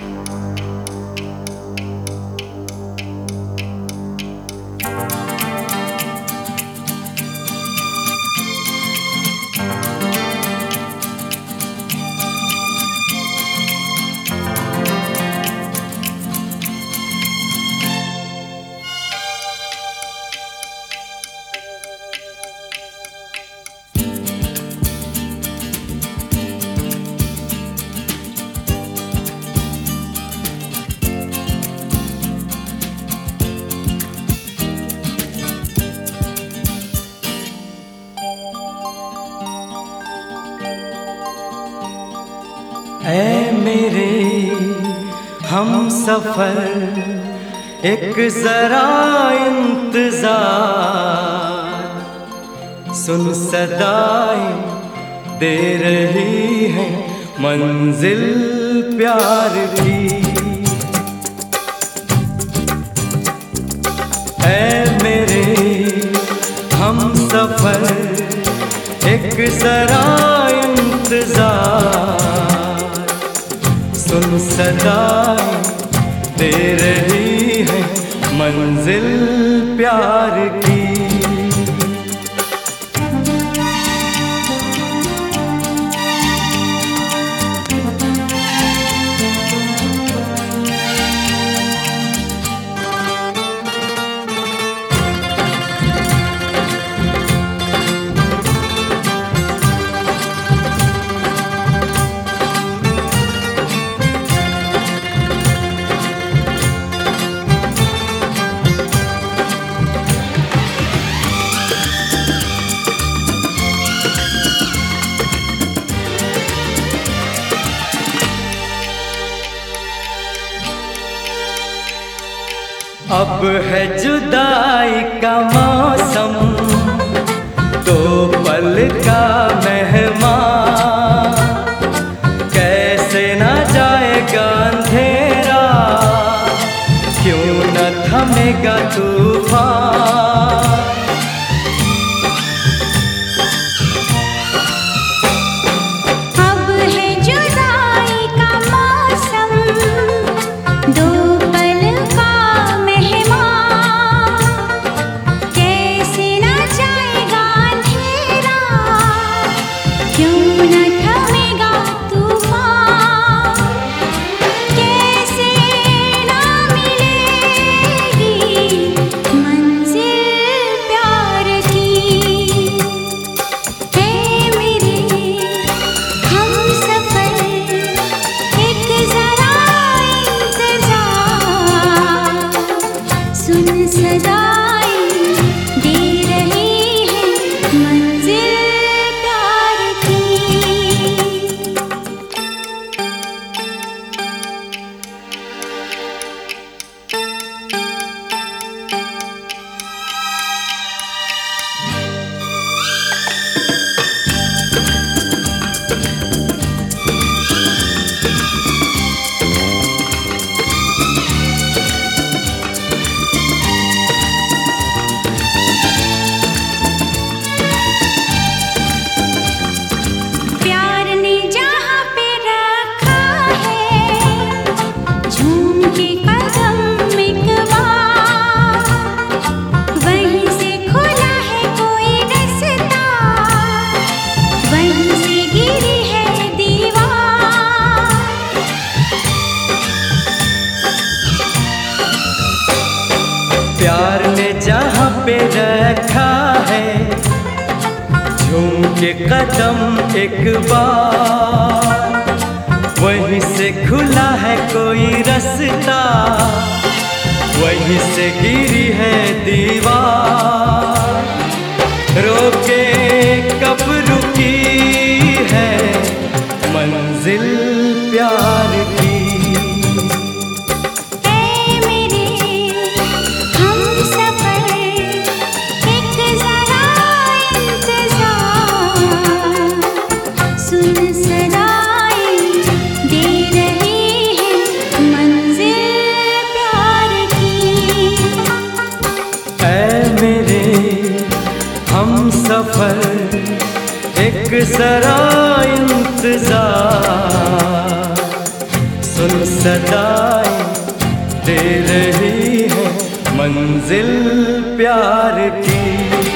Música ऐ मेरे हम सफ़र, एक जरा इंतज़ार। सुन सदाएँ दे रही है मंजिल प्यार की। ऐ मेरे हम सफ़र, एक जरा सदाएँ दे रही है मंजिल प्यार की। अब है जुदाई का मौसम तो पल का मेहमान। कैसे ना जाएगा अंधेरा, क्यों न थमेगा तूफ़ान? सुन प्यार ने जहाँ पे रखा है झूम के कदम एक बार। वहीं से खुला है कोई रास्ता, वहीं से गिरी है दीवार। रोके एक सुन सदाएँ दे रही है मंजिल प्यार की।